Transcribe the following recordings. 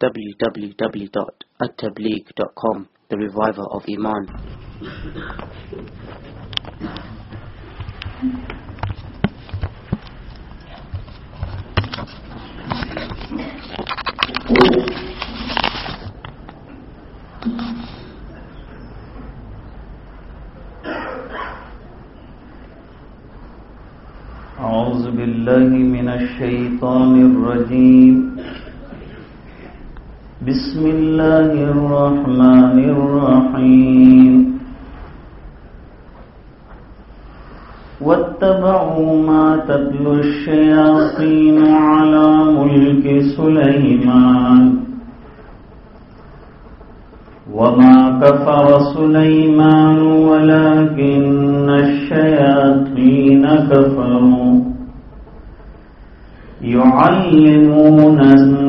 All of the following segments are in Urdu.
www.attableek.com The Reviver of Iman أعوذ بالله من الشيطان الرجيم بسم الله الرحمن الرحيم. واتبعوا ما تتلو الشياطين على ملك سليمان. وما كفر سليمان ولكن الشياطين كفروا. يعلمون الناس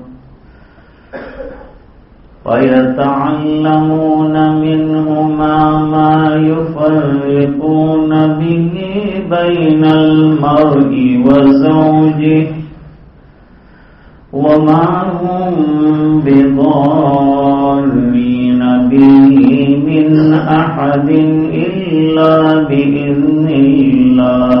ويتعلمون منهما ما يفرقون به بين المرء وزوجه وما هم بضارين به من أحد إلا بإذن الله.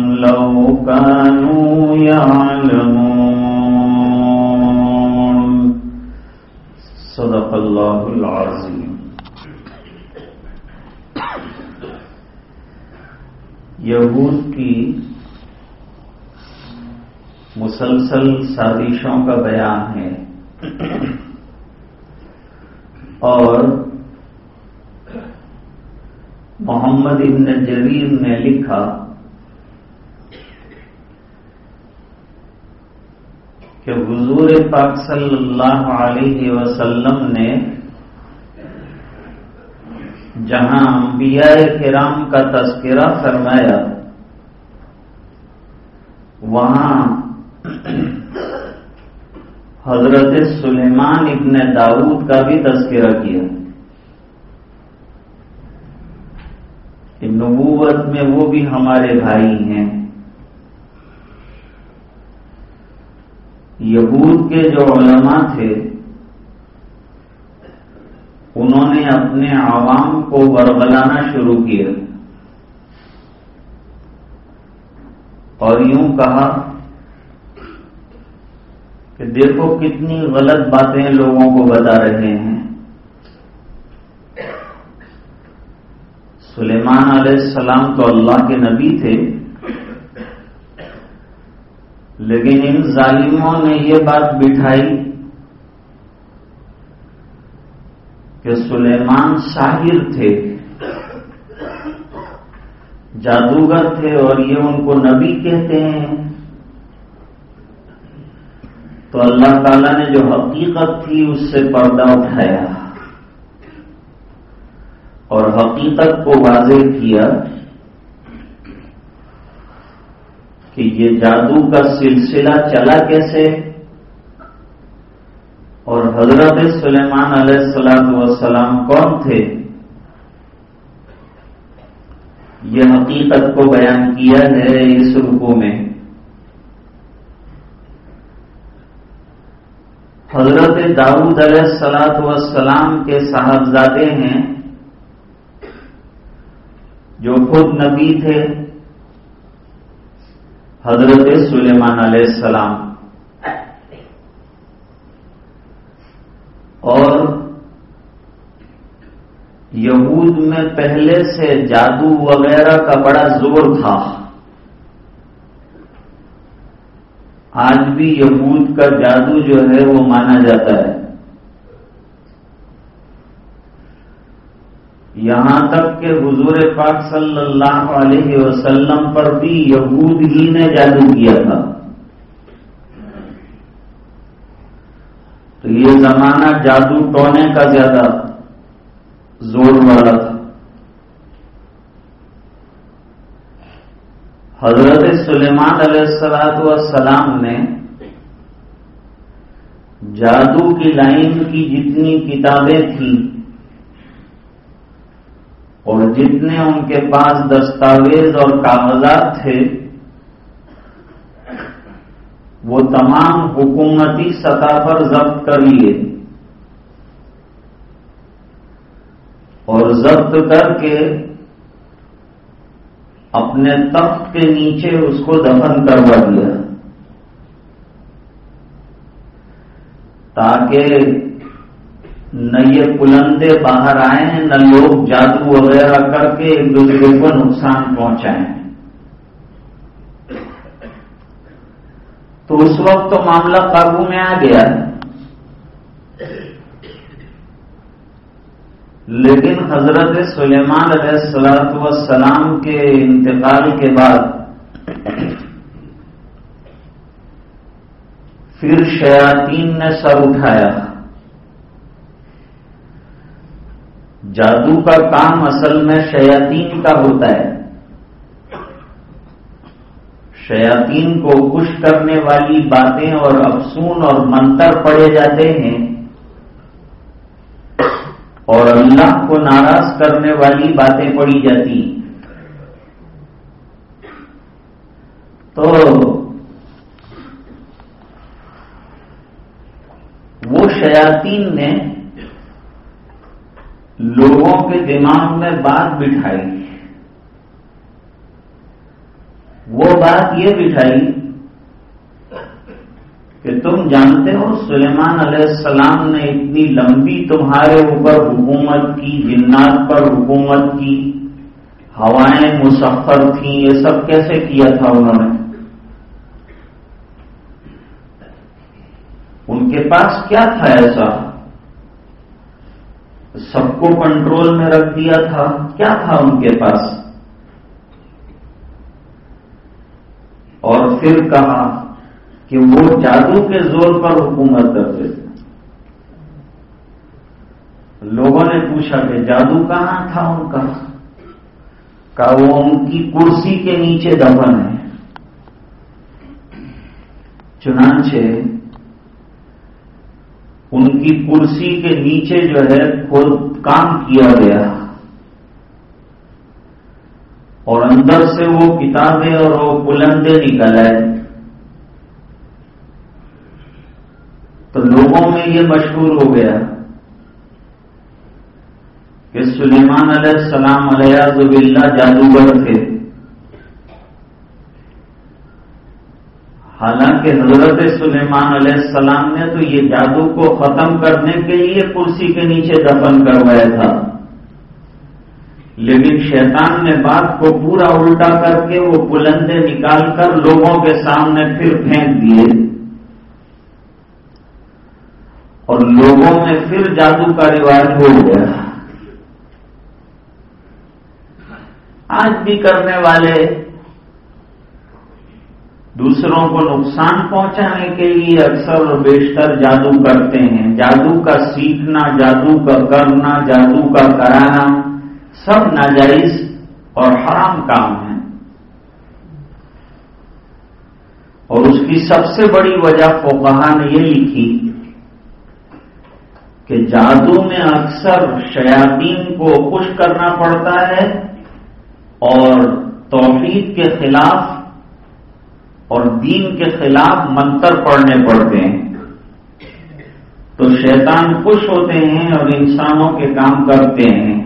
لو كانوا يعلمون. صدق الله العظيم. یہود کی مسلسل سازشوں کا بیان ہے اور محمد ابن جریر نے لکھا کہ حضور پاک صلی اللہ علیہ وسلم نے جہاں انبیاء کرام کا تذکرہ فرمایا، وہاں حضرت سلیمان ابن داود کا بھی تذکرہ کیا۔ نبوت میں وہ بھی ہمارے بھائی ہیں۔ یہود کے جو علماء تھے، انہوں نے اپنے عوام کو برگلانا شروع کیا۔ اور یوں کہا کہ دیکھو کتنی غلط باتیں لوگوں کو بتا رہے ہیں۔ سلیمان علیہ السلام تو اللہ کے نبی تھے۔ لیکن ان ظالموں نے یہ بات بٹھائی کہ سلیمان شاہر تھے، جادوگر تھے اور یہ ان کو نبی کہتے ہیں۔ تو اللہ تعالیٰ نے جو حقیقت تھی، اس سے پردہ اٹھایا اور حقیقت کو واضح کیا۔ کہ یہ جادو کا سلسلہ چلا کیسے؟ اور حضرت سلیمان علیہ السلام وسلام کون تھے؟ یہ حقیقت کو بیان کیا ہے اس رکو میں۔ حضرت داؤد علیہ السلاط وسلام کے صاحبزادے ہیں جو خود نبی تھے۔ حضرت سلیمان علیہ السلام۔ اور یہود میں پہلے سے جادو وغیرہ کا بڑا زور تھا۔ آج بھی یہود کا جادو جو ہے وہ مانا جاتا ہے۔ یہاں تک کہ حضور پاک صلی اللہ علیہ وسلم پر بھی یہود ہی نے جادو کیا تھا۔ تو یہ زمانہ جادو ٹونے کا زیادہ زور والا تھا۔ حضرت سلیمان علیہ السلاط والسلام نے جادو کی لائن کی جتنی کتابیں تھیں اور جتنے ان کے پاس دستاویز اور کاغذات تھے، وہ تمام حکومتی سطح پر ضبط کر لیے۔ اور ضبط کر کے اپنے تخت کے نیچے اس کو دفن کروا دیا۔ تاکہ نہ یہ پلندے باہر آئیں، نہ لوگ جادو وغیرہ کر کے ایک دوسرے کو نقصان پہنچائیں۔ تو اس وقت تو معاملہ قابو میں آ گیا۔ لیکن حضرت سلیمان علیہ السلاط والسلام کے انتقال کے بعد پھر شیاطین نے سر اٹھایا۔ جادو کا کام اصل میں شیاطین کا ہوتا ہے۔ شیاطین کو خوش کرنے والی باتیں اور افسون اور منتر پڑے جاتے ہیں۔ اور اللہ کو ناراض کرنے والی باتیں پڑی جاتی۔ تو وہ شیاطین نے لوگوں کے دماغ میں بات بٹھائی۔ وہ بات یہ بٹھائی کہ تم جانتے ہو سلیمان علیہ السلام نے اتنی لمبی تمہارے اوپر حکومت کی، جنات پر حکومت کی، ہوائیں مسفر تھیں، یہ سب کیسے کیا تھا انہوں نے؟ ان کے پاس کیا تھا ایسا؟ سب کو کنٹرول میں رکھ دیا تھا۔ کیا تھا ان کے پاس؟ اور پھر کہا کہ وہ جادو کے زور پر حکومت کرتے تھے۔ لوگوں نے پوچھا کہ جادو کہاں تھا ان کا؟ کہ وہ ان کی کرسی کے نیچے دفن ہے۔ چنانچہ ان کی کرسی کے نیچے جو ہے خود کام کیا گیا۔ اور اندر سے وہ کتابیں اور وہ بلندے نکل آئے۔ تو لوگوں میں یہ مشہور ہو گیا کہ سلیمان علیہ السلام علیہ زب اللہ جادوگر تھے۔ حالانکہ حضرت سلیمان علیہ السلام نے تو یہ جادو کو ختم کرنے کے لیے کرسی کے نیچے دفن کروایا تھا۔ لیکن شیطان نے بات کو پورا الٹا کر کے وہ بلندے نکال کر لوگوں کے سامنے پھر پھینک دیے۔ اور لوگوں میں پھر جادو کا رواج ہو گیا۔ آج بھی کرنے والے دوسروں کو نقصان پہنچانے کے لیے اکثر اور بیشتر جادو کرتے ہیں۔ جادو کا سیکھنا، جادو کا کرنا، جادو کا کرانا سب ناجائز اور حرام کام ہے۔ اور اس کی سب سے بڑی وجہ فوکہ نے یہ لکھی کہ جادو میں اکثر شیاطین کو خوش کرنا پڑتا ہے اور توحید کے خلاف اور دین کے خلاف منتر پڑھنے پڑتے ہیں تو شیطان خوش ہوتے ہیں اور انسانوں کے کام کرتے ہیں۔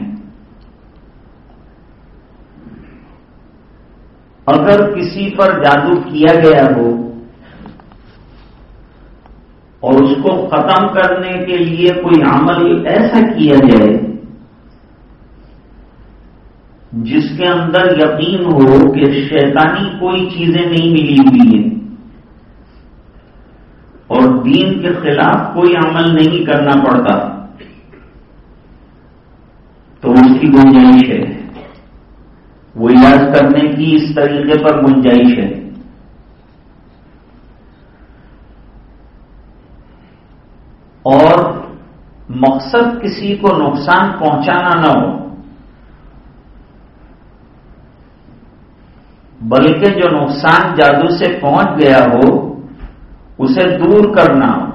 اگر کسی پر جادو کیا گیا ہو اور اس کو ختم کرنے کے لیے کوئی عمل ایسا کیا جائے جس کے اندر یقین ہو کہ شیطانی کوئی چیزیں نہیں ملی ہوئی ہیں اور دین کے خلاف کوئی عمل نہیں کرنا پڑتا، تو اس کی گنجائش ہے۔ وہ علاج کرنے کی اس طریقے پر گنجائش ہے۔ اور مقصد کسی کو نقصان پہنچانا نہ ہو۔ بلکہ جو نقصان جادو سے پہنچ گیا ہو، اسے دور کرنا۔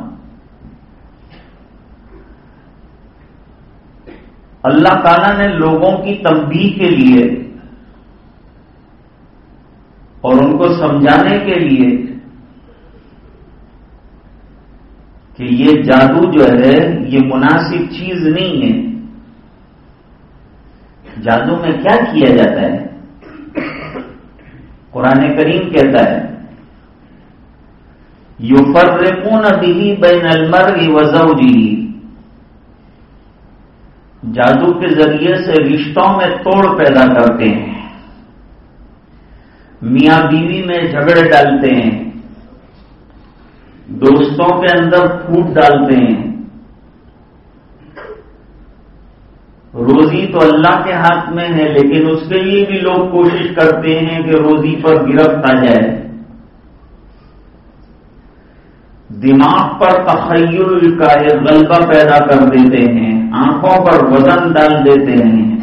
اللہ تعالی نے لوگوں کی تنبیہ کے لیے اور ان کو سمجھانے کے لیے کہ یہ جادو جو ہے، یہ مناسب چیز نہیں ہے۔ جادو میں کیا کیا جاتا ہے؟ قرآن کریم کہتا ہے یو فرقون بھی بین المر وزوجی جادو کے ذریعے سے رشتوں میں توڑ پیدا کرتے ہیں۔ میاں بیوی میں جھگڑے ڈالتے ہیں۔ دوستوں کے اندر پھوٹ ڈالتے ہیں۔ روزی تو اللہ کے ہاتھ میں ہے، لیکن اس کے لیے بھی لوگ کوشش کرتے ہیں کہ روزی پر گرفت آ جائے۔ دماغ پر تخیل کا یہ غلبہ پیدا کر دیتے ہیں، آنکھوں پر وزن ڈال دیتے ہیں۔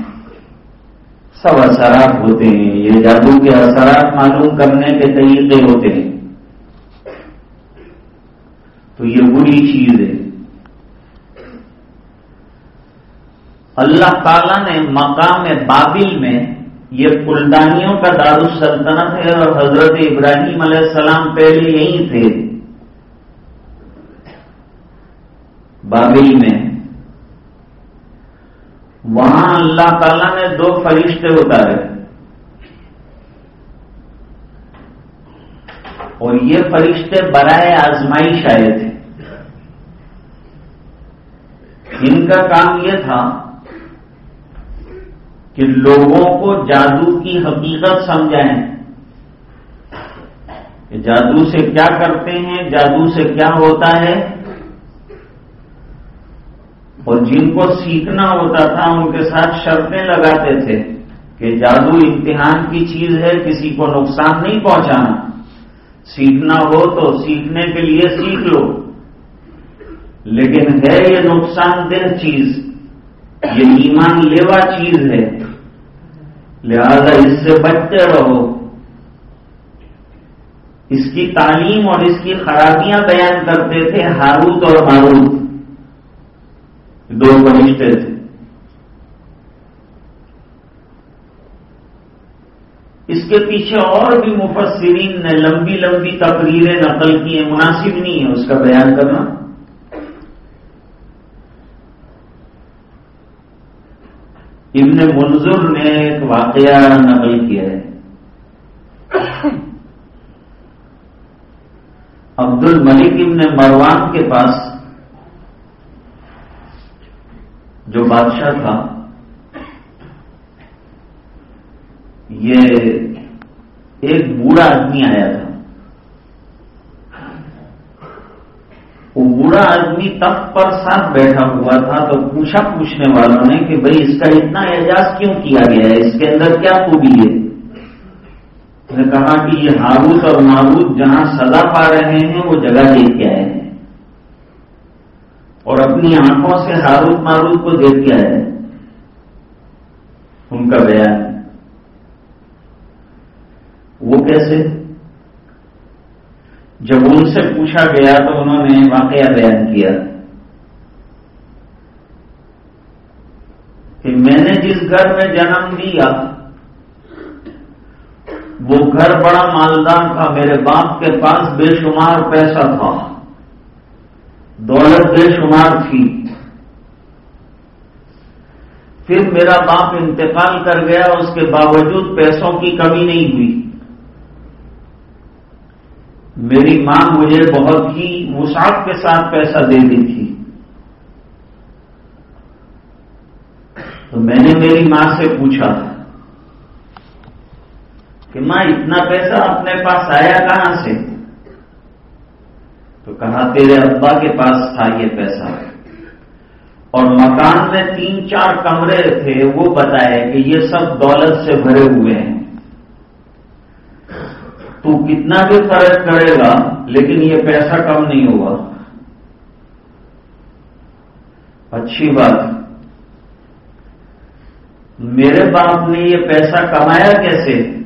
سب اثرات ہوتے ہیں، یہ جادو کے اثرات معلوم کرنے کے طریقے ہوتے ہیں۔ تو یہ بری چیز ہے۔ اللہ تعالی نے مقام بابل میں یہ کلدانیوں کا دار السلطنت ہے اور حضرت ابراہیم علیہ السلام پہلے یہی تھے۔ بابل میں وہاں اللہ تعالی نے دو فرشتے اتارے۔ اور یہ فرشتے برائے آزمائش آئے تھے۔ ان کا کام یہ تھا کہ لوگوں کو جادو کی حقیقت سمجھائیں۔ کہ جادو سے کیا کرتے ہیں، جادو سے کیا ہوتا ہے؟ اور جن کو سیکھنا ہوتا تھا، ان کے ساتھ شرطیں لگاتے تھے کہ جادو امتحان کی چیز ہے، کسی کو نقصان نہیں پہنچانا۔ سیکھنا ہو تو سیکھنے کے لیے سیکھ لو۔ لیکن ہے یہ نقصان دہ چیز، یہ ایمان لیوا چیز ہے۔ لہذا اس سے بچتے رہو۔ اس کی تعلیم اور اس کی خرابیاں بیان کرتے تھے ہاروت اور ماروت دو فرشتے تھے۔ اس کے پیچھے اور بھی مفسرین نے لمبی لمبی تقریریں نقل کی ہیں، مناسب نہیں ہے اس کا بیان کرنا۔ ابن منظر نے ایک واقعہ نقل کیا ہے۔ عبد الملک ابن مروان کے پاس جو بادشاہ تھا، یہ ایک بوڑھا آدمی آیا تھا وہ آدمی تخت پر ساتھ بیٹھا ہوا تھا تو پوچھا پوچھنے والوں نے کہ بھئی اس کا اتنا اعجاز کیوں کیا گیا ہے؟ اس کے اندر کیا خوبی ہے؟ نے کہا کہ یہ ہاروت اور ماروت جہاں سزا پا رہے ہیں، وہ جگہ دیکھ کے آئے ہیں۔ اور اپنی آنکھوں سے ہاروت ماروت کو دیکھ کے آئے ان کا بیان۔ وہ کیسے؟ جب ان سے پوچھا گیا تو انہوں نے واقعہ بیان کیا کہ میں نے جس گھر میں جنم لیا، وہ گھر بڑا مالدار تھا، میرے باپ کے پاس بے شمار پیسہ تھا۔ دولت بے شمار تھی۔ پھر میرا باپ انتقال کر گیا، اس کے باوجود پیسوں کی کمی نہیں ہوئی۔ میری ماں مجھے بہت ہی وسعت کے ساتھ پیسہ دے دی تھی۔ تو میں نے میری ماں سے پوچھا کہ ماں، اتنا پیسہ اپنے پاس آیا کہاں سے؟ تو کہا، تیرے ابا کے پاس تھا یہ پیسہ۔ اور مکان میں تین چار کمرے تھے، وہ بتائے کہ یہ سب دولت سے بھرے ہوئے ہیں۔ تو کتنا بھی خرچ کرے گا، لیکن یہ پیسہ کم نہیں ہوا اچھی بات۔ میرے باپ نے یہ پیسہ کمایا کیسے؟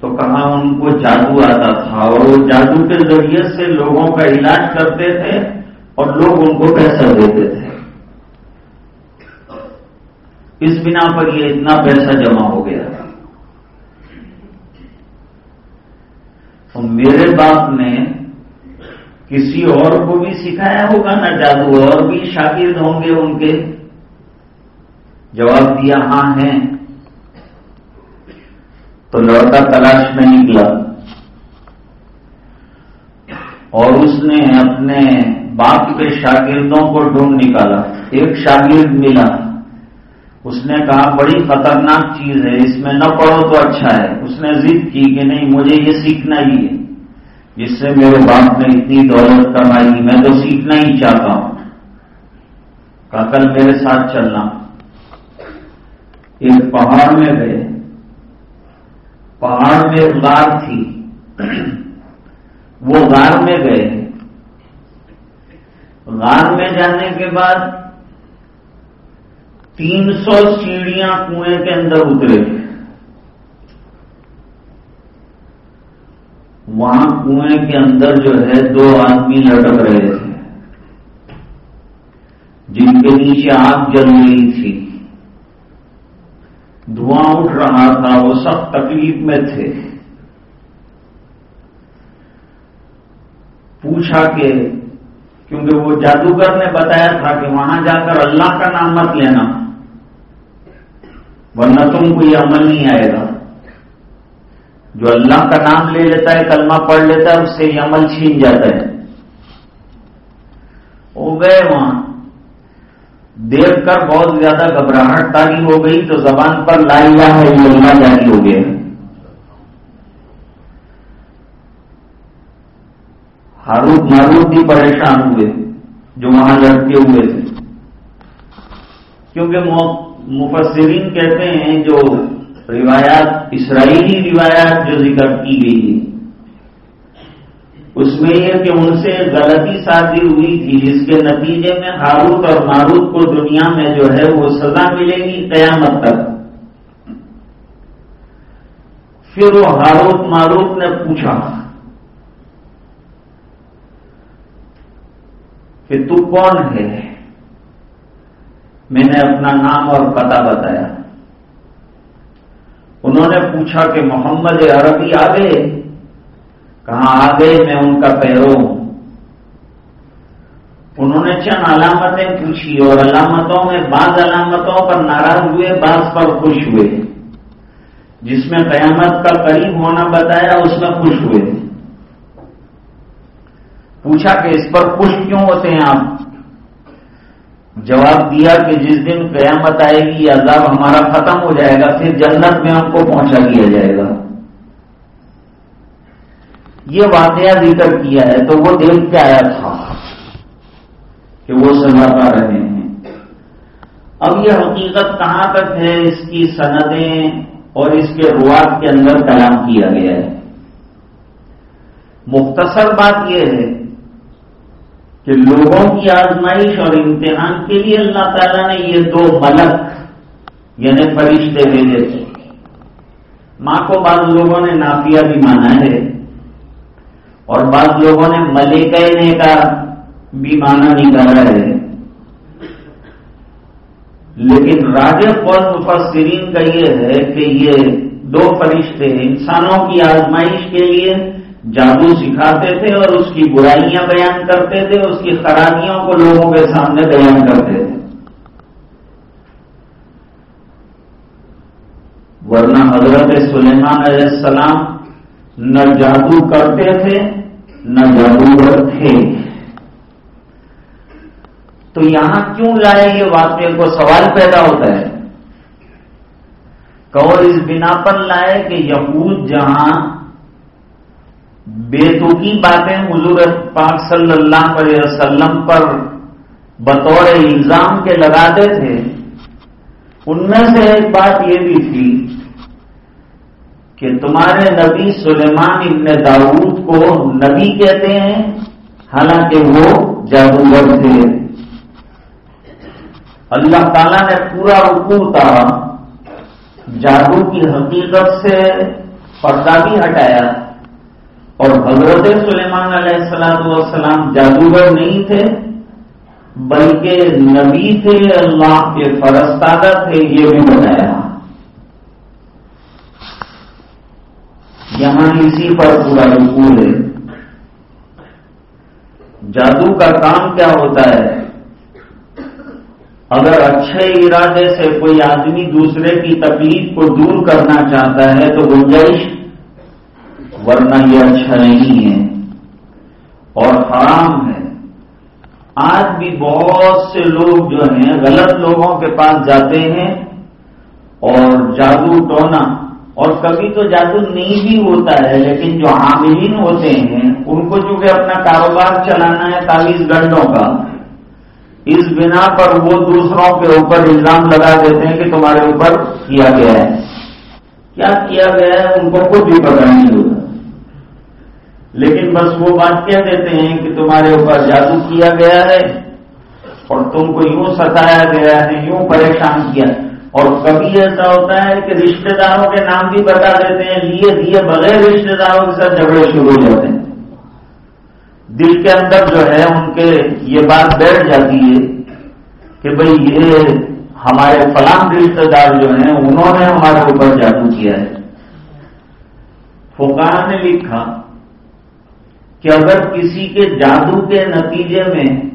تو کہاں ان کو جادو آتا تھا؟ اور وہ جادو کے ذریعے سے لوگوں کا علاج کرتے تھے اور لوگ ان کو پیسہ دیتے تھے۔ اس بنا پر یہ اتنا پیسہ جمع ہو گیا۔ تو میرے باپ نے کسی اور کو بھی سکھایا ہوگا نا جادو؟ اور بھی شاگرد ہوں گے ان کے؟ جواب دیا ہاں ہیں۔ تو لڑکا تلاش میں نکلا۔ اور اس نے اپنے باپ کے شاگردوں کو ڈھونڈ نکالا۔ ایک شاگرد ملا۔ اس نے کہا، بڑی خطرناک چیز ہے، اس میں نہ پڑھو تو اچھا ہے. اس نے ضد کی کہ نہیں، مجھے یہ سیکھنا ہی ہے، جس سے میرے باپ نے اتنی دولت کمائی، میں تو سیکھنا ہی چاہتا ہوں۔ کہا، کل میرے ساتھ چلنا. ایک پہاڑ میں گئے۔ پہاڑ میں غار تھی۔ وہ غار میں گئے۔ غار میں جانے کے بعد تین سو سیڑھیاں کنویں کے اندر اترے۔ وہاں کنویں کے اندر جو ہے دو آدمی لٹک رہے تھے۔ جن کے نیچے آگ جل رہی تھی۔ دھواں اٹھ رہا تھا، وہ سب تکلیف میں تھے۔ پوچھا کہ کیونکہ وہ جادوگر نے بتایا تھا کہ وہاں جا کر اللہ کا نام مت لینا۔ ورنہ تم کو یہ عمل نہیں آئے گا۔ جو اللہ کا نام لے لیتا ہے، کلمہ پڑھ لیتا ہے، اس سے یہ عمل چھین جاتا ہے۔ وہ گئے وہاں۔ دیکھ کر بہت زیادہ گھبراہٹ تاری ہو گئی، تو زبان پر لائی ہے یہ اللہ جاری ہو گیا۔ ہاروت ماروت بھی پریشان ہوئے، جو وہاں لڑکے ہوئے تھے۔ کیونکہ مفسرین کہتے ہیں جو روایات، اسرائیلی روایات جو ذکر کی گئی ہے اس میں یہ کہ ان سے غلطی شادی ہوئی تھی، جس کے نتیجے میں ہاروت اور ماروت کو دنیا میں جو ہے وہ سزا ملے گی قیامت تک۔ پھر وہ ہاروت ماروت نے پوچھا، کہ تو کون ہے؟ میں نے اپنا نام اور پتہ بتایا۔ انہوں نے پوچھا کہ محمد عربی آ گئے کہاں آ گئے میں ان کا پیرو ہوں۔ انہوں نے چند علامتیں پوچھی اور علامتوں میں بعض علامتوں پر ناراض ہوئے، بعض پر خوش ہوئے۔ جس میں قیامت کا قریب ہونا بتایا، اس میں خوش ہوئے۔ پوچھا کہ اس پر خوش کیوں ہوتے ہیں آپ؟ جواب دیا کہ جس دن قیامت آئے گی، عذاب ہمارا ختم ہو جائے گا، پھر جنت میں ہم کو پہنچا دیا جائے گا۔ یہ واقعہ ذکر کیا ہے تو وہ دیکھ کے آیا تھا کہ وہ سزا پا رہے ہیں۔ اب یہ حقیقت کہاں تک ہے؟ اس کی سندیں اور اس کے روات کے اندر کلام کیا گیا ہے۔ مختصر بات یہ ہے کہ لوگوں کی آزمائش اور امتحان کے لیے اللہ تعالیٰ نے یہ دو ملک یعنی فرشتے بھیجے تھے۔ ماں کو بعض لوگوں نے نافیہ بھی مانا ہے اور بعض لوگوں نے ملے کہنے کا بھی مانا نہیں کر رہے لیکن راج قول مفسرین کا یہ ہے کہ یہ دو فرشتے انسانوں کی آزمائش کے لیے جادو سکھاتے تھے اور اس کی برائیاں بیان کرتے تھے اس کی خرابیوں کو لوگوں کے سامنے بیان کرتے تھے۔ ورنہ حضرت سلیمان علیہ السلام نہ جادو کرتے تھے، نہ جادوگر تھے تو یہاں کیوں لائے یہ واقعے کو؟ سوال پیدا ہوتا ہے۔ کور اس بنا پر لائے کہ یہود جہاں بےتکی باتیں حضور پاک صلی اللہ علیہ وسلم پر بطور الزام کے لگاتے تھے، ان میں سے ایک بات یہ بھی تھی کہ تمہارے نبی سلیمان ابن داود کو نبی کہتے ہیں، حالانکہ وہ جادوگر تھے۔ اللہ تعالیٰ نے پورا رکو اتارا جادو کی حقیقت سے پردہ بھی ہٹایا۔ اور حضرت سلیمان علیہ السلام والسلام جادوگر نہیں تھے، بلکہ نبی تھے، اللہ کے فرستادہ تھے، یہ بھی بتایا۔ یہاں اسی پر پورا رکو ہے۔ جادو کا کام کیا ہوتا ہے؟ اگر اچھے ارادے سے کوئی آدمی دوسرے کی تکلیف کو دور کرنا چاہتا ہے تو گنجائش ورنہ یہ اچھا نہیں ہے اور حرام ہے۔ آج بھی بہت سے لوگ جو ہیں، غلط لوگوں کے پاس جاتے ہیں اور جادو ٹونا۔ اور کبھی تو جادو نہیں بھی ہوتا ہے، لیکن جو عاملین ہوتے ہیں، ان کو چونکہ اپنا کاروبار چلانا ہے تالیس گھنٹوں کا، اس بنا پر وہ دوسروں کے اوپر الزام لگا دیتے ہیں کہ تمہارے اوپر کیا گیا ہے۔ کیا کیا گیا ہے؟ ان کو خود بھی پتا نہیں ہوتا۔ لیکن بس وہ بات کہہ دیتے ہیں کہ تمہارے اوپر جادو کیا گیا ہے اور تم کو یوں ستایا گیا ہے، یوں پریشان کیا اور کبھی ایسا ہوتا ہے کہ رشتہ داروں کے نام بھی بتا دیتے ہیں، لیے دیے بغیر رشتہ داروں کے ساتھ جھگڑے شروع ہو جاتے ہیں۔ دل کے اندر جو ہے، ان کے یہ بات بیٹھ جاتی ہے کہ بھئی یہ ہمارے فلان رشتے دار جو ہیں، انہوں نے ہمارے اوپر جادو کیا ہے۔ فکار نے لکھا کہ اگر کسی کے جادو کے نتیجے میں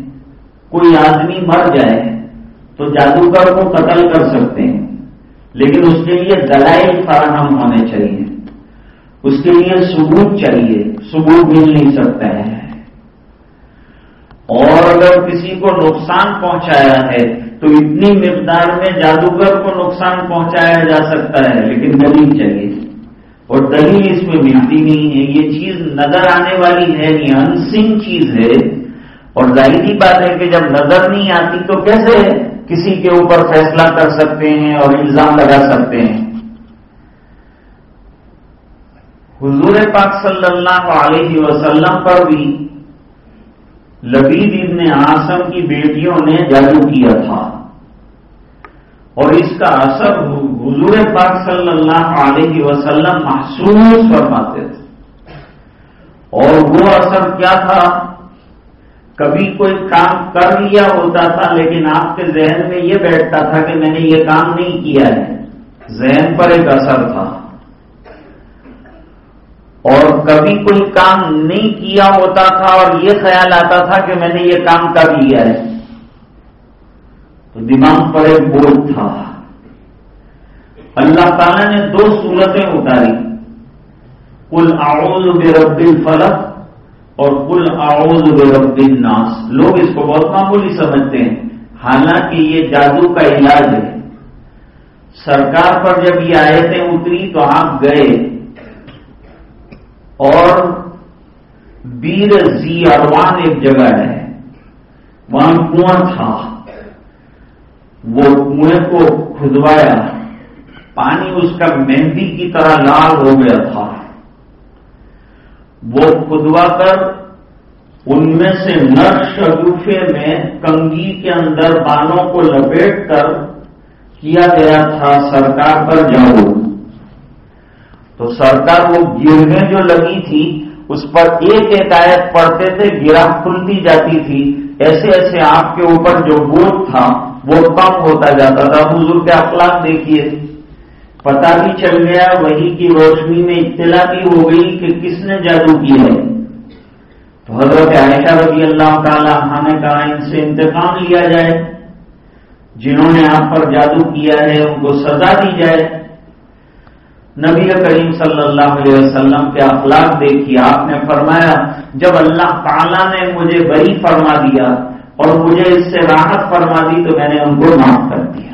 کوئی آدمی مر جائے تو جادوگر کو قتل کر سکتے ہیں۔ لیکن اس کے لیے دلائل فراہم ہونے چاہیے۔ اس کے لیے ثبوت چاہیے۔ ثبوت مل نہیں سکتا ہے۔ اور اگر کسی کو نقصان پہنچایا ہے تو اتنی مقدار میں جادوگر کو نقصان پہنچایا جا سکتا ہے، لیکن دلیل چاہیے۔ اور دلیل اس میں ملتی نہیں ہے، یہ چیز نظر آنے والی ہے نہیں انسنگ چیز ہے۔ اور ظاہری بات ہے کہ جب نظر نہیں آتی تو کیسے کسی کے اوپر فیصلہ کر سکتے ہیں اور الزام لگا سکتے ہیں؟ حضور پاک صلی اللہ علیہ وسلم پر بھی لبید ابن آسم کی بیٹیوں نے جادو کیا تھا۔ اور اس کا اثر حضور پاک صلی اللہ علیہ وسلم محسوس فرماتے تھے۔ اور وہ اثر کیا تھا؟ کبھی کوئی کام کر لیا ہوتا تھا، لیکن آپ کے ذہن میں یہ بیٹھتا تھا کہ میں نے یہ کام نہیں کیا ہے۔ ذہن پر ایک اثر تھا۔ اور کبھی کوئی کام نہیں کیا ہوتا تھا اور یہ خیال آتا تھا کہ میں نے یہ کام کر لیا ہے۔ تو دماغ پر ایک بوجھ تھا۔ اللہ تعالیٰ نے دو صورتیں اتاری۔ کل اعوذ بے الفلق اور کل اعوذ بے الناس۔ لوگ اس کو بہت معمولی سمجھتے ہیں۔ حالانکہ یہ جادو کا علاج ہے۔ سرکار پر جب یہ آیتیں اتری تو آپ گئے۔ اور بیر زی اروان ایک جگہ ہے۔ وہاں کنواں تھا۔ وہ کنویں کو کھدوایا۔ پانی اس کا مہندی کی طرح لال ہو گیا تھا۔ وہ کھدوا کر ان میں سے نر شگوفے میں کنگی کے اندر بانوں کو لپیٹ کر کیا گیا تھا، سرکار پر جاؤ۔ تو سرکار وہ گرنے جو لگی تھی، اس پر ایک ایک آیت پڑھتے تھے گرا کھلتی جاتی تھی۔ ایسے ایسے آپ کے اوپر جو بوجھ تھا وہ کم ہوتا جاتا تھا۔ حضور کے اخلاق دیکھیے۔ پتا بھی چل گیا وہی کی روشنی میں اطلاع بھی ہو گئی کہ کس نے جادو کیا ہے۔ تو حضرت عائشہ رضی اللہ تعالی نے کہا، ان سے انتقام لیا جائے۔ جنہوں نے آپ پر جادو کیا ہے، ان کو سزا دی جائے۔ نبی کریم صلی اللہ علیہ وسلم کے اخلاق دیکھیے، آپ نے فرمایا، جب اللہ تعالیٰ نے مجھے بری فرما دیا اور مجھے اس سے راحت فرما دی تو میں نے ان کو معاف کر دیا۔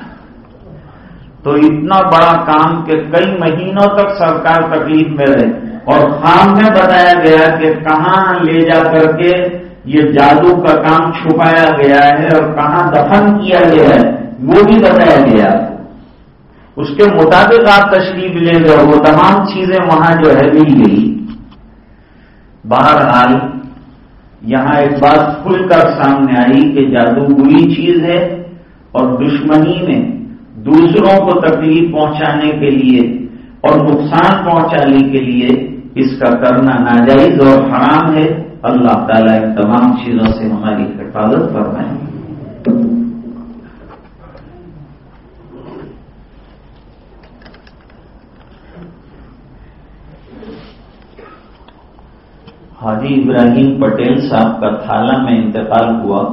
تو اتنا بڑا کام کہ کئی مہینوں تک سرکار تکلیف میں رہے۔ اور خام میں بتایا گیا کہ کہاں لے جا کر کے یہ جادو کا کام چھپایا گیا ہے اور کہاں دفن کیا گیا ہے، وہ بھی بتایا گیا۔ اس کے مطابق آپ تشریف لے گئے وہ تمام چیزیں وہاں جو ہے مل گئی۔ بہرحال یہاں ایک بات کھل کر سامنے آئی کہ جادو بری چیز ہے اور دشمنی میں دوسروں کو تکلیف پہنچانے کے لیے اور نقصان پہنچانے کے لیے اس کا کرنا ناجائز اور حرام ہے۔ اللہ تعالیٰ ان تمام چیزوں سے ہماری حفاظت فرمائے۔ حاجی ابراہیم پٹیل صاحب کا تھالہ میں انتقال ہوا،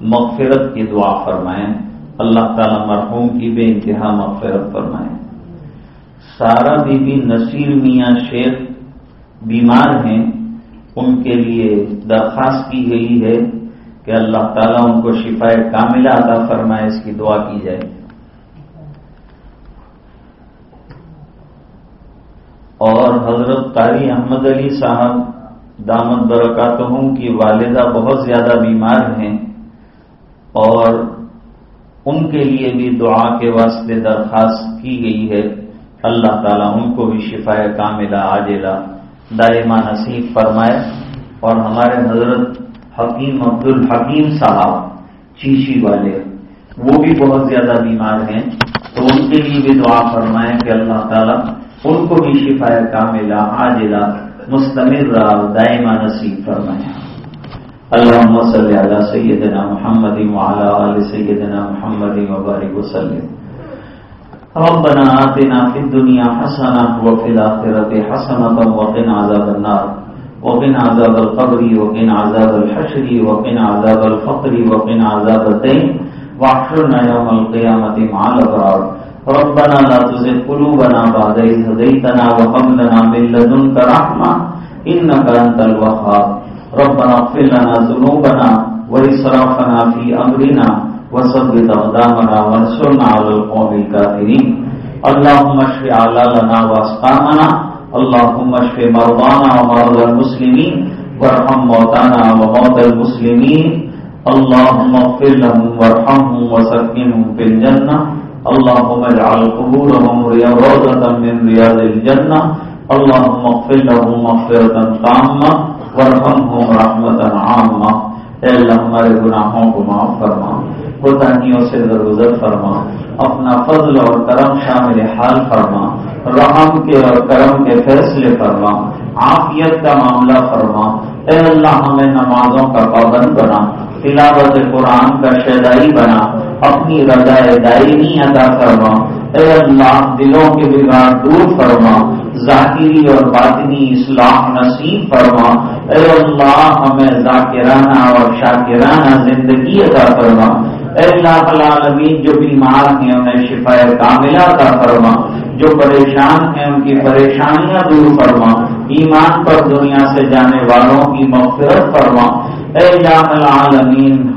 مغفرت کی دعا فرمائیں، اللہ تعالی مرحوم کی بے انتہا مغفرت فرمائیں۔ سارا بی بی نصیر میاں شیخ بیمار ہیں، ان کے لیے درخواست کی گئی ہے کہ اللہ تعالیٰ ان کو شفا کاملہ عطا فرمائے، اس کی دعا کی جائے۔ اور حضرت قاری احمد علی صاحب دامت برکاتہم کی والدہ بہت زیادہ بیمار ہیں اور ان کے لیے بھی دعا کے واسطے درخواست کی گئی ہے۔ اللہ تعالیٰ ان کو بھی شفا کاملہ، عاجلہ، دائمہ نصیب فرمائے۔ اور ہمارے حضرت حکیم عبد الحکیم صاحب چیشی والے، وہ بھی بہت زیادہ بیمار ہیں۔ تو ان کے لیے بھی دعا فرمائیں کہ اللہ تعالیٰ ان کو بھی شفا کاملہ، عاجلہ مستمر دائمہ نصیب فرمائے اللهم صل على سيدنا محمد وعلى آل سيدنا محمد وبارك وسلم۔ ربنا آتنا في الدنيا حسنة وفي الآخرة حسنة وقنا عذاب النار۔ وقنا عذاب القبر، وقنا عذاب الحشر، وقنا عذاب الفقر، وقنا عذاب الدين واحشرنا يوم القيامة مع الأبرار ربنا لا تزغ قلوبنا بعد إذ هديتنا وهب لنا من لدنك رحمة إنك أنت الوهاب. ربنا اغفر لنا ذنوبنا وإسرافنا في أمرنا وثبت أقدامنا وانصرنا على القوم الكافرين. اللهم اشف أعلالنا وأسقامنا اللهم اشف مرضانا ومرضى المسلمين. وارحم موتانا وموتى المسلمين. اللهم اغفر لهم وارحمهم وسكنهم في الجنة. اللهم اجعل قبورهم روضة من رياض الجنة. اللهم اغفر لهم مغفرة تامة وارحمهم رحمة عامة. اے اللہ، ہمارے گناہوں کو معاف فرما کوتاہیوں سے درگزر فرما، اپنا فضل اور کرم شامل حال فرما، رحم کے اور کرم کے فیصلے فرما، عافیت کا معاملہ فرما اے اللہ ہمیں نمازوں کا پابند بنا، تلاوت قرآن کا شیدائی بنا، اپنی رضا دائمی ادا فرما۔ اے اللہ، دلوں کے بگاڑ دور فرما، ظاہری اور باطنی اصلاح نصیب فرما۔ اے اللہ، ہمیں ذاکرانہ اور شاکرانہ زندگی ادا فرما۔ اے اللہ العالمین، جو بیمار ہیں، انہیں شفا کاملہ عطا فرما۔ جو پریشان ہیں، ان کی پریشانیاں دور فرما۔ ایمان پر دنیا سے جانے والوں کی مغفرت فرما۔ اے اللہ العالمین،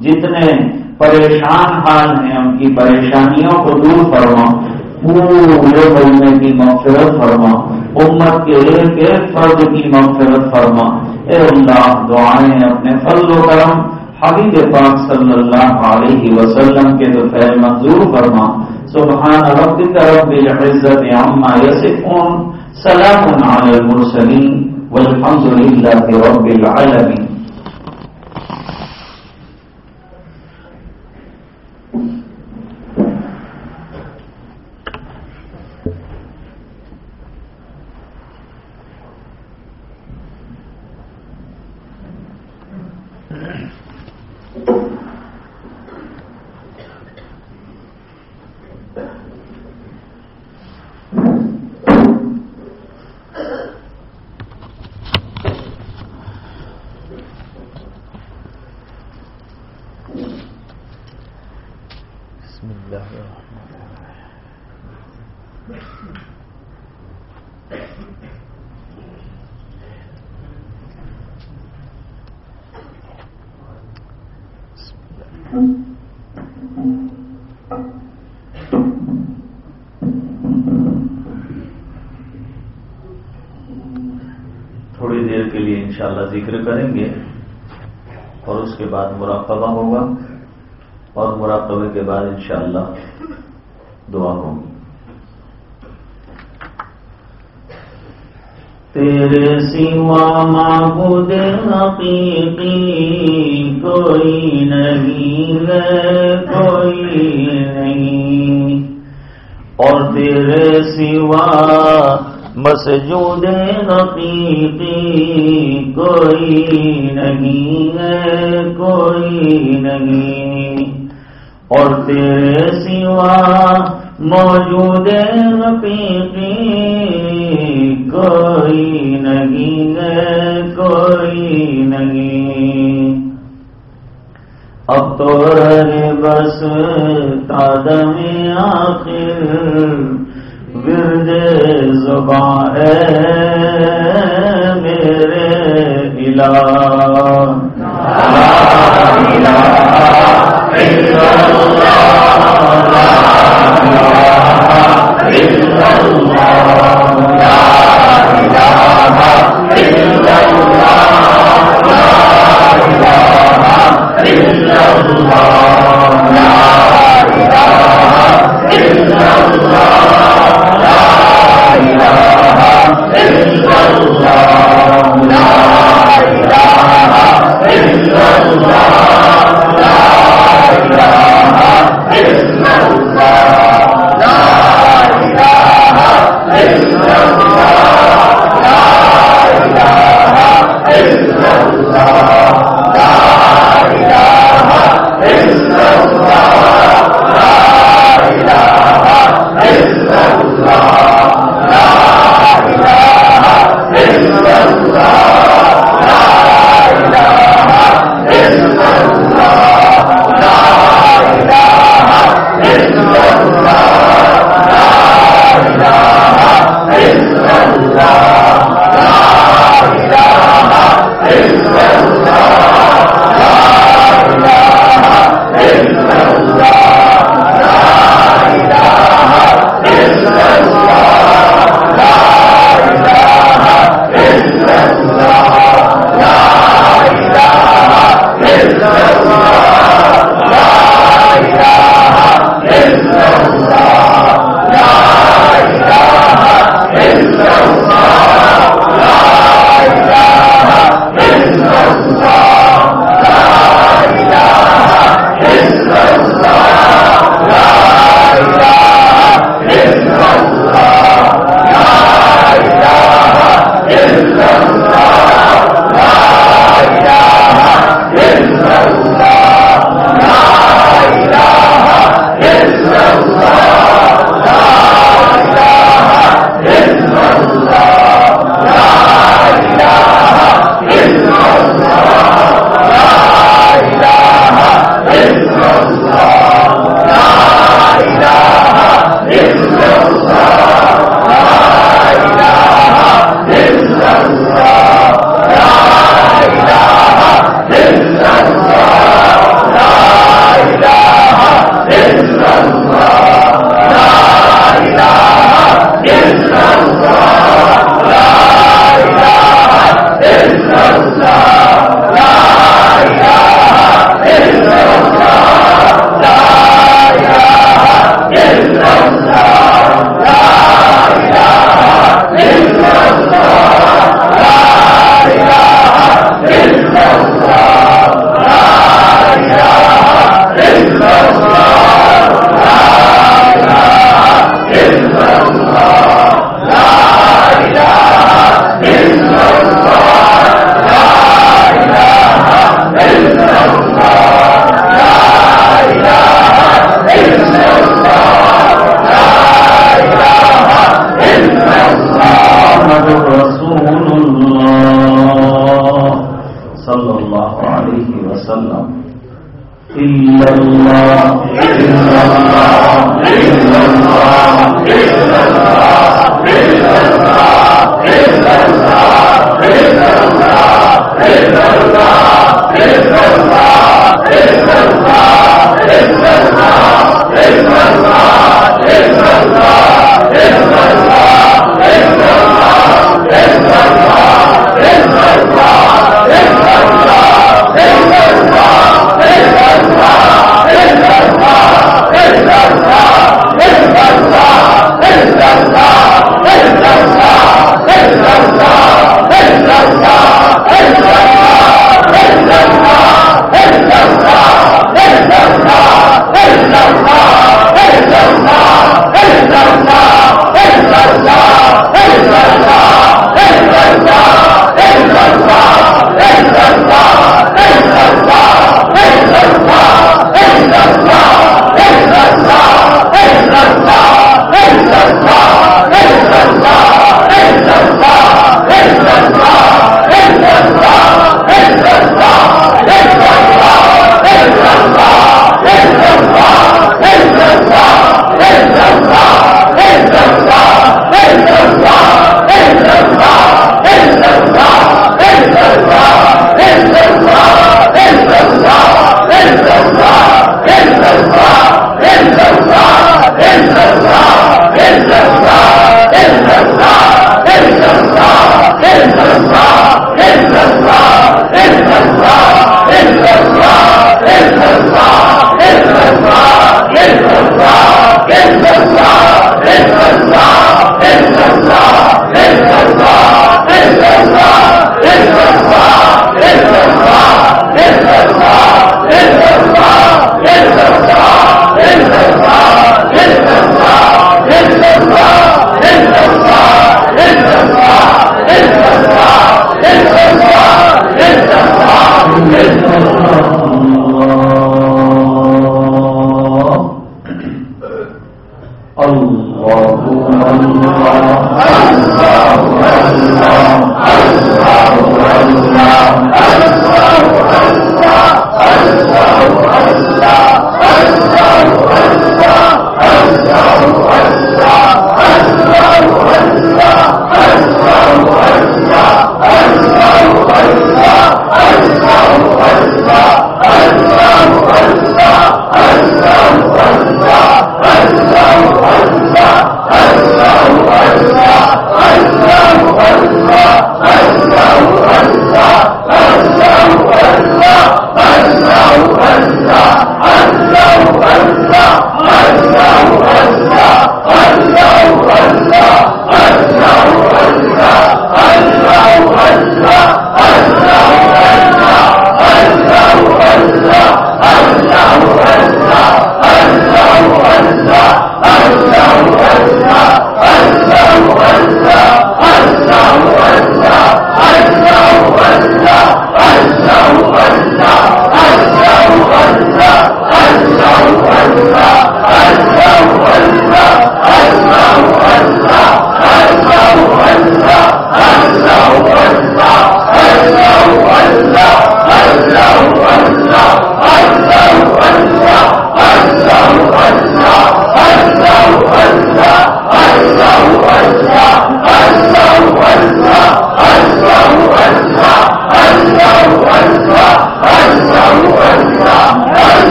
جتنے پریشان حال ہیں، ان کی پریشانیوں کو دور فرما۔ پورے مہینے کی مغفرت فرما۔ امت کے ایک ایک فرد کی مغفرت فرما۔ اے اللہ، دعائیں اپنے فضل و کرم حبیب پاک صلی اللہ علیہ وسلم کے تو منظور فرما۔ سبحان ربك رب العزة عما يصفون سلام على المرسلين والحمد لله رب العالمين ذکر کریں گے اور اس کے بعد مراقبہ ہوگا اور مراقبے کے بعد انشاءاللہ دعا ہوگی۔ تیرے سوا معبود حقیقی کوئی نہیں ہے، کوئی نہیں۔ اور تیرے سوا مسجود حقیقی کوئی نہیں ہے، کوئی نہیں۔ اور تیرے سوا موجود حقیقی کوئی نہیں ہے، کوئی نہیں۔ اب تو رہے بس تادم آخر۔ ورد زبان ہے میرے علا Allah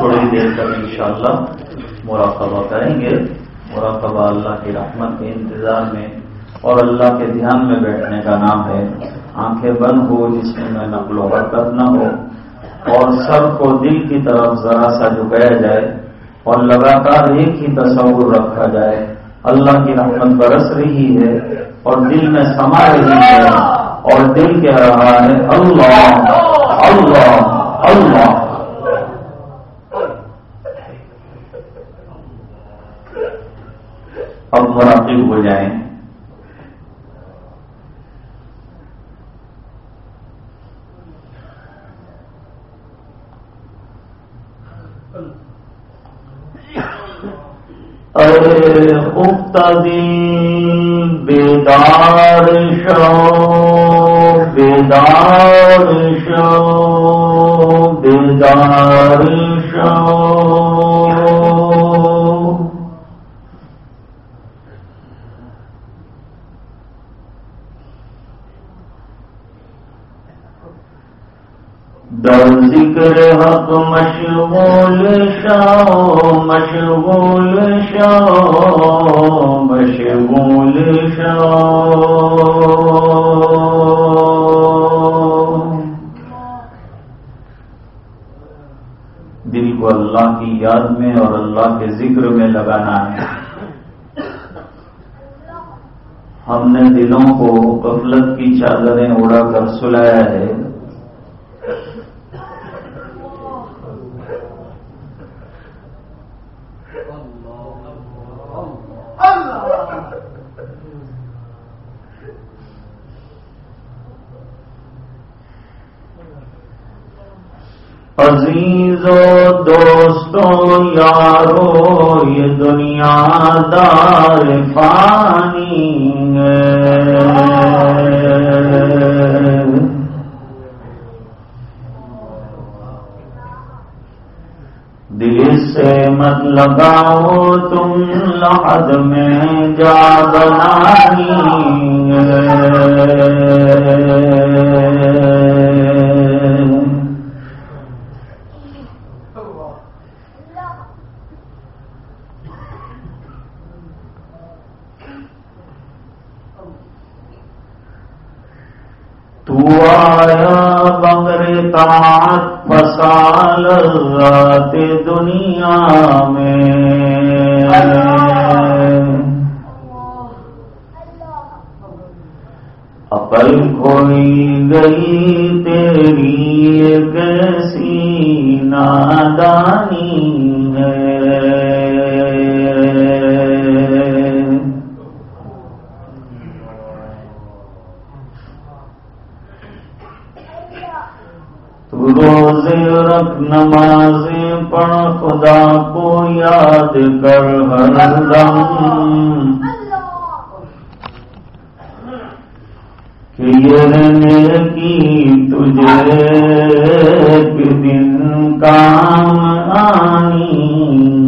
تھوڑی دیر تک انشاءاللہ مراقبہ کریں گے۔ مراقبہ اللہ کی رحمت کے انتظار میں اور اللہ کے دھیان میں بیٹھنے کا نام ہے۔ آنکھیں بند ہو جس میں میں نقل و حرکت نہ ہو اور سب کو دل کی طرف ذرا سا جھکایا جائے اور لگاتار ایک ہی تصور رکھا جائے۔ اللہ کی رحمت برس رہی ہے اور دل میں سما رہی ہے اور دل کہہ رہا ہے اللہ اللہ اللہ واقف ہو جائیں۔ ارے اختین بیدار شو بیدار شو بیدار شو مشغول مشغول مشغول دل کو اللہ کی یاد میں اور اللہ کے ذکر میں لگانا ہے۔ ہم نے دلوں کو غفلت کی چادریں اڑا کر سلایا ہے۔ عزیزو دوستوں یارو، یہ دنیا دار پانی دل سے مت لگاؤ، تم لحد میں جا بنانی فسال رات دنیا میں۔ عقل کھوئی گئی تیری کیسی نادانی۔ تک نمازیں پڑھ خدا کو یاد کر ہر دم کہ یہ نیکی تجھے دن کام آنی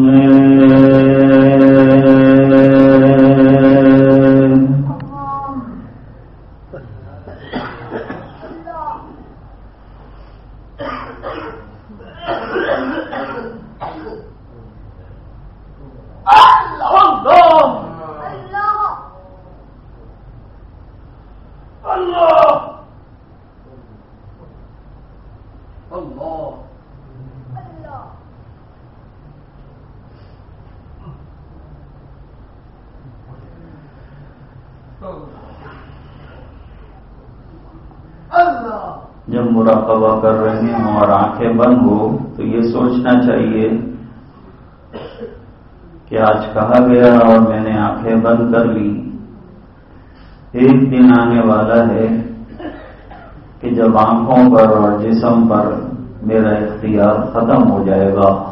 جب مراقبہ کر رہے ہوں اور آنکھیں بند ہو تو یہ سوچنا چاہیے کہ آج کہا گیا اور میں نے آنکھیں بند کر لی۔ ایک دن آنے والا ہے کہ جب آنکھوں پر اور جسم پر میرا اختیار ختم ہو جائے گا۔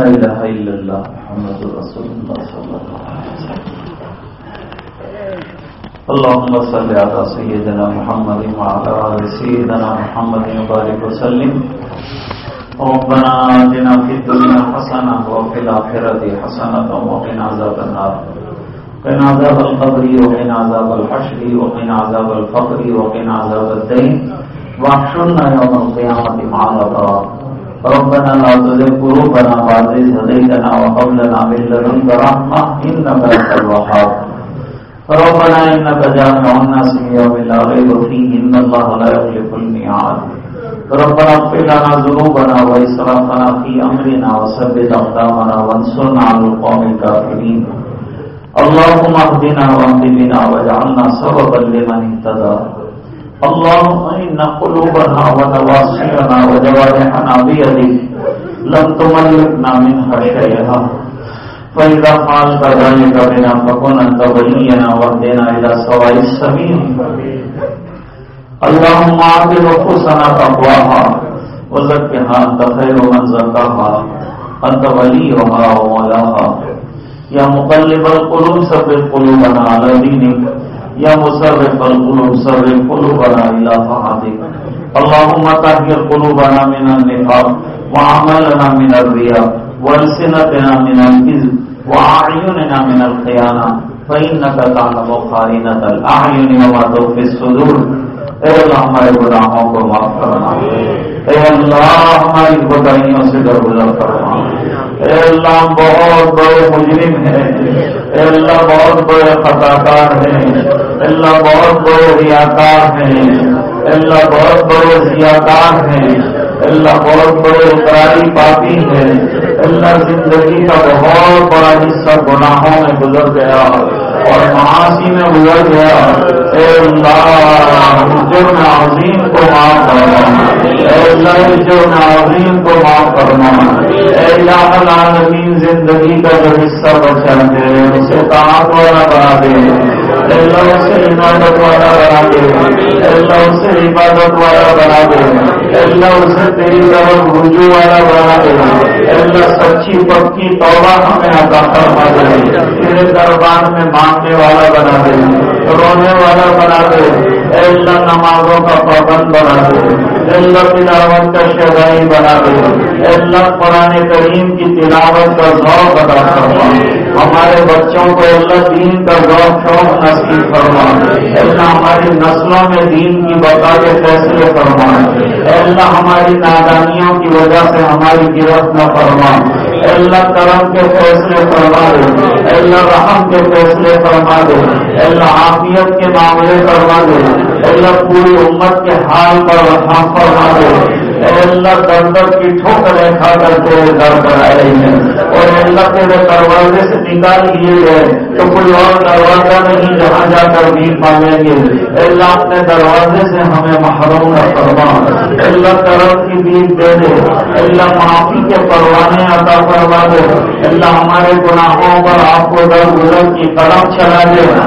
لا الہ الا اللہ محمد رسول اللہ صلی اللہ علیہ وسلم. اللهم صل على سيدنا محمد وعلى آل سيدنا محمد وبارك وسلم. ربنا آتنا في الدنيا حسنة وفي الآخرة حسنة وقنا عذاب النار. قنا عذاب القبر وقنا عذاب الحشر وقنا عذاب الفقر وقنا عذاب الدين. واحشرنا يوم القيامة مع الأبرار. ربنا لا تزغ قلوبنا بعد إذ هديتنا وهب لنا من لدنك رحمة إنك أنت الوهاب. ربنا إنك جامع الناس يوم لا ريب فيه، إن الله لا يخلف الميعاد. ربنا اغفر لنا ذنوبنا وإسرافنا في أمرنا وثبت أقدامنا وانصرنا على القوم الكافرين. اللهم اهدنا واهد بنا واجعلنا سببا لمن اهتدى. اللهم إن قلوبنا ونواصينا وجوارحنا بيدك لم تملكنا منها شيئا. فإذا فعلت ذلك بنا فكن أنت ولينا واهدنا إلى سواء السبيل. اللهم أعط نفوسنا تقواها وزكها أنت خير من زكاها. أنت وليها ومولاها. یا مقلب القلوب سب قلوبنا على دينك. یا مصرف القلوب، صرف قلوبنا الى طاعتك. اللهم طهر قلوبنا من النفاق وعملنا من الرياء والسنتنا من الكذب وأعيننا من الخيانة. فإنك تعلم خائنة الأعين وما تخفي الصدور. اے اللہ ہمارے گناہوں کو معاف کرنا اے اللہ ہماری بدائیوں سے درگزر کرنا اے اللہ بہت بڑے مجرم ہیں۔ اے اللہ بہت بڑے خطاکار ہیں۔ اے اللہ بہت بڑے ریاکار ہیں۔ اے اللہ بہت بڑے ضیاکار ہیں۔ اللہ بہت بڑے اقراری پاپی ہیں۔ اللہ زندگی کا بہت بڑا حصہ گناہوں میں گزر گیا۔ ہے اور معاشی میں گزر گیا اے اللہ جرم عظیم کو معاف کرنا اے اللہ جرم عظیم کو معاف کرنا اے اللہ العالمین زندگی کا جو حصہ بچا دے اسے طاقت والا بنا دے۔ اللہ، اسے عبادت والا بنا دے۔ اللہ، اسے عبادت والا بنا دے۔ اللہ اسے تیری طرف رجوع والا بنا دے اللہ سچی پکی توبہ ہمیں عطا فرما دے تیرے دربار میں مانگنے والا بنا دے رونے والا بنا دے اللہ نمازوں کا پابند بنا دے اللہ تلاوت کا شہرائی بنا دے اللہ قرآن کریم کی تلاوت کا ذوق ادا کروا ہمارے بچوں کو اللہ دین کا ذوق شوق نصیب فرما اللہ ہماری نسلوں میں دین کی بتا کے فیصلے فرما اللہ ہماری نادانیوں کی وجہ سے ہماری گرفت نہ فرما اللہ کرم کے فیصلے فرما دے اللہ رحم کے فیصلے فرما دے اللہ عافیت کے معاملے فرما دے اللہ پوری امت کے حال پر رحم فرما دے اللہ در در کی ٹھوکریں کھا کر تیرے در پر آئے ہیں۔ اور اللہ تیرے دروازے سے نکال لیے گئے تو کوئی اور دروازہ نہیں جہاں جا کر بھی مانگیں گے۔ اللہ اپنے دروازے سے ہمیں محروم نہ فرما۔ اللہ کرم کی بیت دے دے۔ اللہ معافی کے پروانے عطا فرما دے۔ اللہ ہمارے گناہوں پر آپ کو در گزر کی قلم چلا دے۔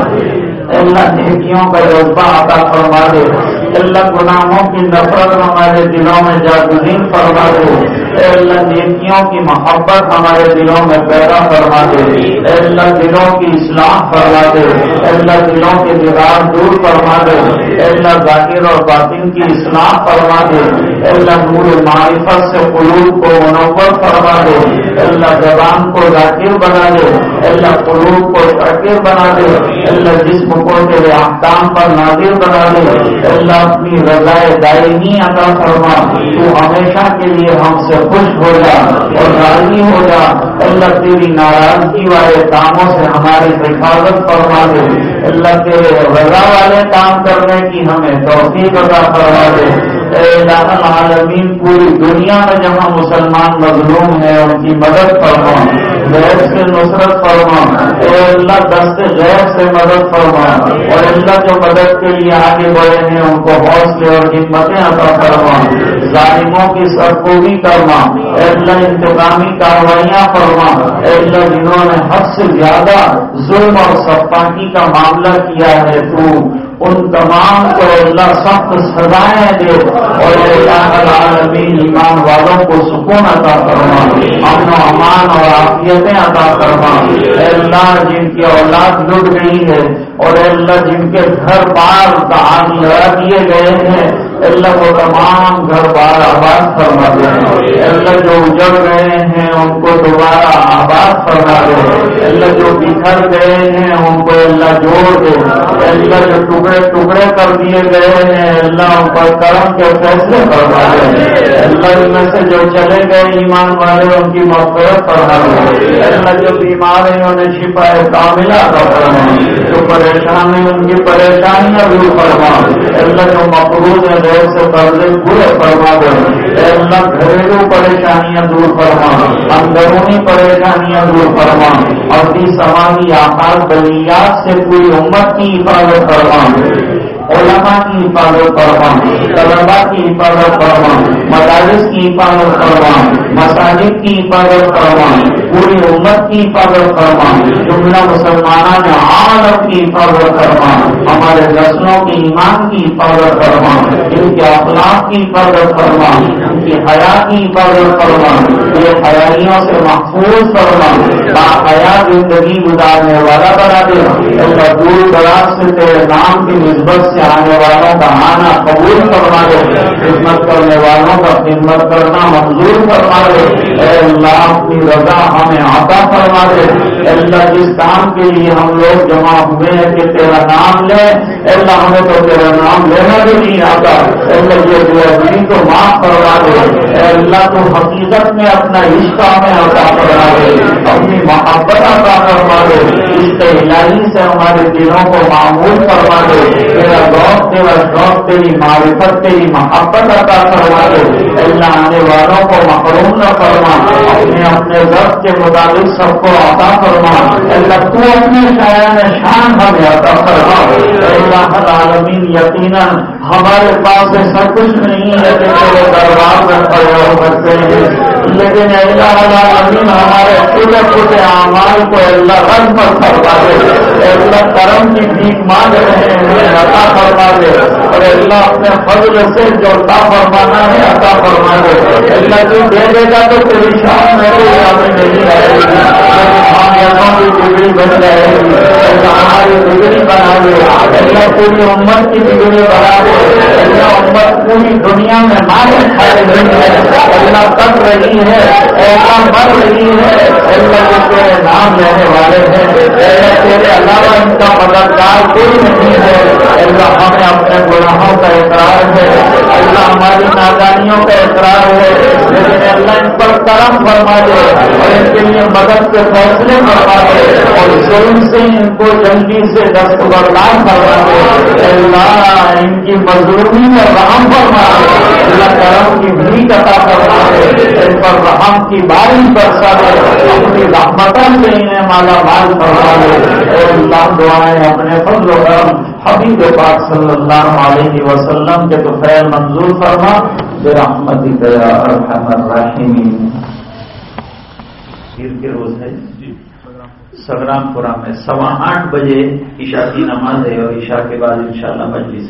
اللہ نیکیوں کا جذبہ عطا فرما دے۔ اللہ گناہوں کی نفرت ہمارے دلوں میں جاگزین فرما دے۔ اے اللہ، نیکیوں کی محبت ہمارے دلوں میں پیدا فرما دے۔ اے اللہ، دلوں کی اسلام فرما دے۔ اے اللہ، دلوں کے دیوار دور فرما دے۔ اے اللہ ذاکر اور باطن کی اسلام فرما دے۔ اللہ نور معرفت سے قلوب کو منور فرما دے۔ اللہ زبان کو ذاکر بنا دے۔ اللہ قلوب کو شاکر بنا دے۔ اللہ جسم کو تیرے احکام پر نازر بنا دے۔ اللہ اپنی رضائے دائمی عطا فرما۔ تو ہمیشہ کے لیے ہم سے خوش ہو جا اور راضی ہو جا۔ اللہ تیری ناراضگی والے کاموں سے ہماری حفاظت فرما دے۔ اللہ تیرے رضا والے کام کرنے کی ہمیں توفیق عطا فرما دے۔ العالمین، پوری دنیا میں جہاں مسلمان مظلوم ہیں، ان کی مدد فرما۔ غیر سے نصرت فرما۔ اے اللہ، دست غیر سے مدد فرما۔ اور اللہ جو مدد کے لیے آگے بڑھے ہیں، ان کو حوصلے اور ہمتیں عطا فرما۔ ظالموں کی سرکوبی کرنا اے اللہ انتظامی کاروائیاں فرما۔ اے اللہ، جنہوں نے حد سے زیادہ ظلم اور سپاہی کا معاملہ کیا ہے، تو ان تمام کو اللہ سخت سزائیں دے اور اللہ العالمین ایمان والوں کو سکون عطا کرنا امن و امان اور عافیتیں عطا کرنا اے اللہ جن کی اولاد لٹ گئی ہے اور اے اللہ جن کے گھر بار تعمیر دیے گئے ہیں اللہ کو تمام گھر بار آباد فرما دے اللہ جو اجڑ گئے ہیں، ان کو دوبارہ آباد فرما دے۔ اللہ جو بکھر گئے ہیں، ان کو اللہ جوڑ دے۔ اللہ جو ٹکڑے ٹکڑے کر دیے گئے ہیں، اللہ ان پر کرم کے فیصلے فرما دے۔ اللہ میں سے جو چلے گئے ایمان والے، ان کی مفرت فرما دے۔ اللہ جو بیمار ہیں، انہیں چھپا ہے کاملہ فرما جو پریشان ہیں، ان کی پریشانیاں بھی فرما اللہ جو مقروض ہے سے قرضے پورے فرما دے، اے اللہ گھریلو پریشانیاں دور فرما، اندرونی پریشانیاں دور فرما، اور سماجی آکار بلیات سے پوری امت کی حفاظت فرما۔ علماء کی حفاظت فرما طلبا کی حفاظت فرما مدارس کی حفاظت فرما مساجد کی حفاظت فرما پوری امت کی حفاظت فرما جملہ مسلمان عالم کی حفاظت فرما ہمارے نسلوں کے ایمان کی حفاظت فرما ان کے اخلاق کی حفاظت فرما کی حیا کی حفاظت فرما یہ حیالیوں سے محفوظ فرما با حیا زندگی گزارنے والا بنا دے۔ اللہ دور دراز سے تیرے نام کی نسبت سے آنے والوں کا آنا قبول کروا دے۔ خدمت کرنے والوں کا خدمت کرنا منظور کروا دے۔ اے اللہ، اپنی رضا ہمیں عطا فرما دے۔ اللہ، جس کام کے لیے ہم لوگ جمع ہوئے ہیں کہ تیرا نام لے۔ اللہ، ہمیں تو تیرا نام لینا بھی نہیں آتا۔ اللہ، یہ کو معاف کروا دے۔ اے اللہ تو حقیقت میں اپنا رشتہ میں عطا کروا دے، اپنی محبت عطا کروا دے، اس الہی سے ہمارے دلوں کو معمول کروا دے، تیرا ذوق، تیرا شوق تیری معرفت، تیری محبت عطا کروا دے۔ اللہ آنے والوں کو محروم نہ کروا اپنے اپنے ضبط کے مطابق سب کو عطا کروا اللہ تو اپنے شاعر شان ہمیں عطا کروا اللہ العالمین، یقیناً ہمارے پاس ایسا کچھ نہیں ہے کہ تیرے دربار میں ہو سکتے ہیں۔ لیکن اللہ العالمین ہمارے چھوٹے چھوٹے اعمال کو اللہ رنگ پر کروا دے اللہ کرم کی بھیک مانگ رہے ہیں عطا کروا دے اور اللہ اپنے فضل سے جو عطا فرمانا ہے عطا فرما دے اللہ جو دے دے گا تو تیری شام میں ہمیں نہیں رہے گی کی بگڑی بن رہے گی ہماری بگڑی بنا دے اللہ پوری امت کی بگڑی بنا دے اللہ امت پوری دنیا میں مارے کھائے نہیں ہے اللہ کر رہی ہے، ایسا بڑھ رہی ہے۔ اللہ کے تیرے نام لینے والے ہیں۔ تیرے علاوہ ان کا مددگار کوئی نہیں ہے۔ اللہ ہمیں اپنے گناہوں کا اقرار ہے۔ اللہ ہماری نادانیوں کا اقرار ہے۔ لیکن اللہ ان پر کرم فرما دے اور ان کے لیے مدد کے فیصلے کروا دے اور ظلم سے ان کو جلدی سے دستبردار کروا دے۔ اللہ ان کی مزدوری میں رحم فرما دے۔ اللہ کرم کی بھی عطا کروا دے۔ پر رحم کی بارش برسا دے اپنی رحمتوں سے انہیں مالا مال کروا دے اور اللہ دعائیں اپنے فضل و کرم حبیب پاک صلی اللہ علیہ وسلم کے تو خیر منظور فرما۔ بے رحمتی گیا ارحم الرحیمین۔ پیر کے روز ہے۔ سگرام پورا میں سوا آٹھ بجے عشاء کی نماز ہے اور عشاء کے بعد انشاءاللہ مجلس